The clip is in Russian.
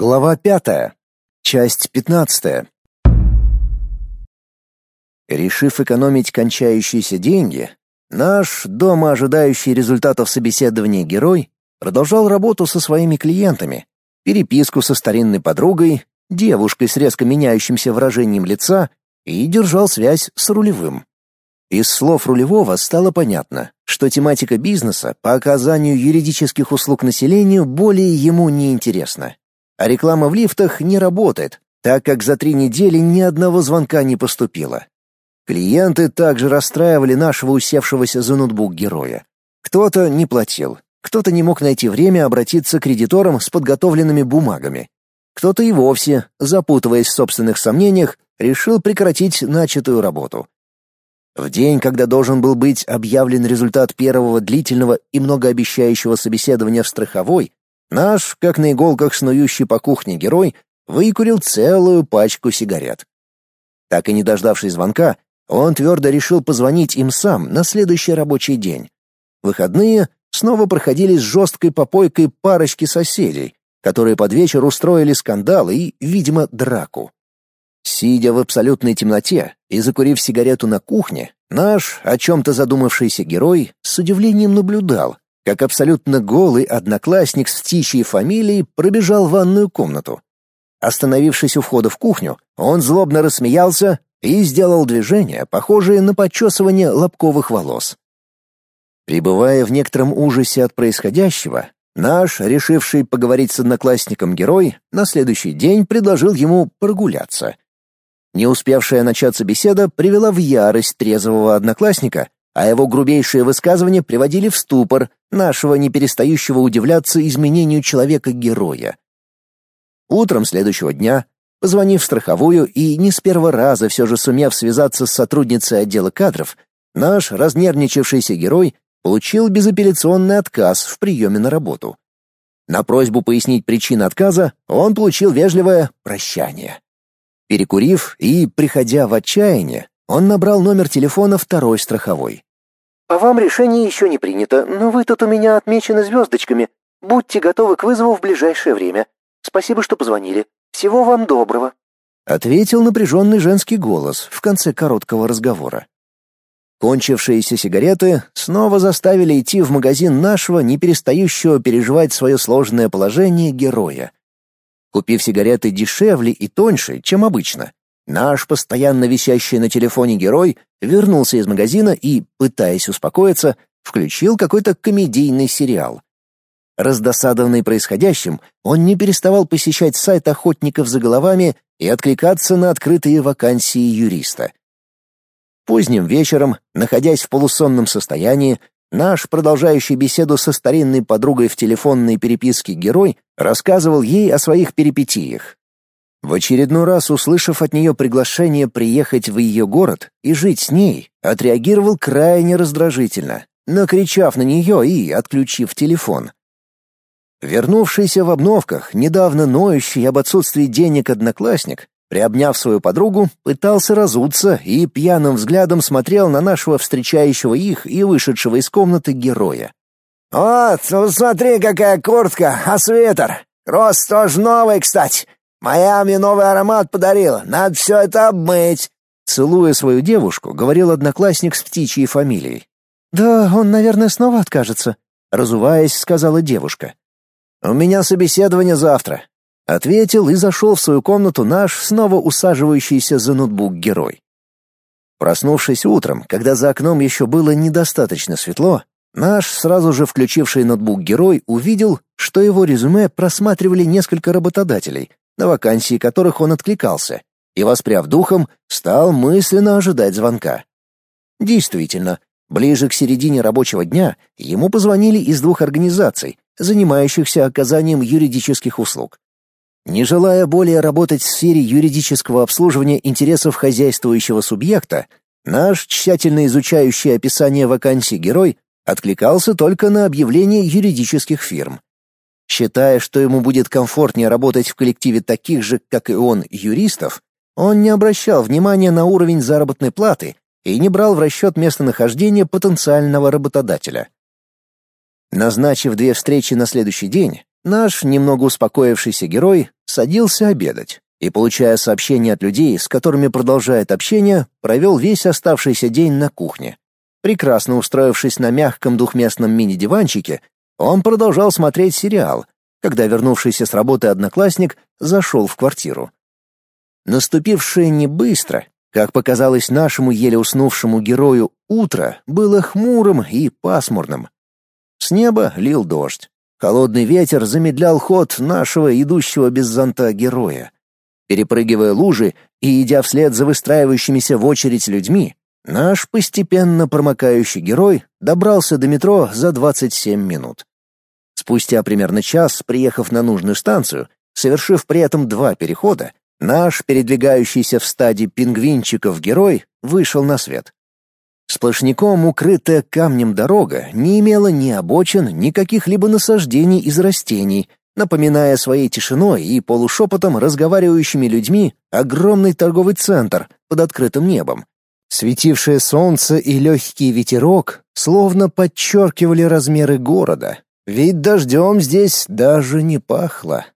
Глава пятая. Часть пятнадцатая. Решив экономить кончающиеся деньги, наш, дома ожидающий результатов собеседования герой, продолжал работу со своими клиентами, переписку со старинной подругой, девушкой с резко меняющимся выражением лица и держал связь с рулевым. Из слов рулевого стало понятно, что тематика бизнеса по оказанию юридических услуг населению более ему не интересна. А реклама в лифтах не работает, так как за три недели ни одного звонка не поступило. Клиенты также расстраивали нашего усевшегося за ноутбук героя. Кто-то не платил, кто-то не мог найти время обратиться к кредиторам с подготовленными бумагами. Кто-то и вовсе, запутываясь в собственных сомнениях, решил прекратить начатую работу. В день, когда должен был быть объявлен результат первого длительного и многообещающего собеседования в страховой, наш, как на иголках снующий по кухне герой, выкурил целую пачку сигарет. Так и не дождавшись звонка, он твердо решил позвонить им сам на следующий рабочий день. Выходные снова проходили с жесткой попойкой парочки соседей, которые под вечер устроили скандал и, видимо, драку. Сидя в абсолютной темноте и закурив сигарету на кухне, наш, о чем-то задумавшийся герой, с удивлением наблюдал, как абсолютно голый одноклассник с птичьей фамилией пробежал в ванную комнату. Остановившись у входа в кухню, он злобно рассмеялся и сделал движение, похожее на почесывание лобковых волос. Пребывая в некотором ужасе от происходящего, наш, решивший поговорить с одноклассником герой, на следующий день предложил ему прогуляться. Не успевшая начаться беседа привела в ярость трезвого одноклассника, а его грубейшие высказывания приводили в ступор нашего не перестающего удивляться изменению человека-героя. Утром следующего дня, позвонив в страховую и не с первого раза все же сумев связаться с сотрудницей отдела кадров, наш разнервничавшийся герой получил безапелляционный отказ в приеме на работу. На просьбу пояснить причины отказа он получил вежливое прощание. Перекурив и приходя в отчаяние, он набрал номер телефона второй страховой. «По вам решение еще не принято, но вы тут у меня отмечены звездочками. Будьте готовы к вызову в ближайшее время. Спасибо, что позвонили. Всего вам доброго», — ответил напряженный женский голос в конце короткого разговора. Кончившиеся сигареты снова заставили идти в магазин нашего, не перестающего переживать свое сложное положение героя. Купив сигареты дешевле и тоньше, чем обычно, наш постоянно висящий на телефоне герой вернулся из магазина и, пытаясь успокоиться, включил какой-то комедийный сериал. Раздосадованный происходящим, он не переставал посещать сайт охотников за головами и откликаться на открытые вакансии юриста. Поздним вечером, находясь в полусонном состоянии, Наш, продолжающий беседу со старинной подругой в телефонной переписке герой, рассказывал ей о своих перипетиях. В очередной раз, услышав от нее приглашение приехать в ее город и жить с ней, отреагировал крайне раздражительно, накричав на нее и отключив телефон. Вернувшийся в обновках, недавно ноющий об отсутствии денег одноклассник, Приобняв свою подругу, пытался разуться и пьяным взглядом смотрел на нашего встречающего их и вышедшего из комнаты героя. «Вот, смотри, какая куртка, а свитер! Рост тоже новый, кстати. Моя мне новый аромат подарила, надо все это обмыть!» Целуя свою девушку, говорил одноклассник с птичьей фамилией. «Да, он, наверное, снова откажется», — разуваясь, сказала девушка. «У меня собеседование завтра. Ответил и зашел в свою комнату наш снова усаживающийся за ноутбук герой. Проснувшись утром, когда за окном еще было недостаточно светло, наш сразу же включивший ноутбук герой увидел, что его резюме просматривали несколько работодателей, на вакансии которых он откликался, и, воспряв духом, стал мысленно ожидать звонка. Действительно, ближе к середине рабочего дня ему позвонили из двух организаций, занимающихся оказанием юридических услуг. Не желая более работать в сфере юридического обслуживания интересов хозяйствующего субъекта, наш тщательно изучающий описание вакансий герой откликался только на объявления юридических фирм. Считая, что ему будет комфортнее работать в коллективе таких же, как и он, юристов, он не обращал внимания на уровень заработной платы и не брал в расчет местонахождение потенциального работодателя. Назначив две встречи на следующий день, Наш немного успокоившийся герой садился обедать и, получая сообщения от людей, с которыми продолжает общение, провел весь оставшийся день на кухне. Прекрасно устроившись на мягком двухместном мини-диванчике, он продолжал смотреть сериал, когда вернувшийся с работы одноклассник зашел в квартиру. Наступившее не быстро, как показалось нашему еле уснувшему герою, утро было хмурым и пасмурным. С неба лил дождь. Холодный ветер замедлял ход нашего идущего без зонта героя. Перепрыгивая лужи и идя вслед за выстраивающимися в очередь людьми, наш постепенно промокающий герой добрался до метро за 27 минут. Спустя примерно час, приехав на нужную станцию, совершив при этом два перехода, наш передвигающийся в стадии пингвинчиков герой вышел на свет. Сплошняком укрытая камнем дорога не имела ни обочин, ни каких-либо насаждений из растений, напоминая своей тишиной и полушепотом разговаривающими людьми огромный торговый центр под открытым небом. Светившее солнце и легкий ветерок словно подчеркивали размеры города, ведь дождем здесь даже не пахло.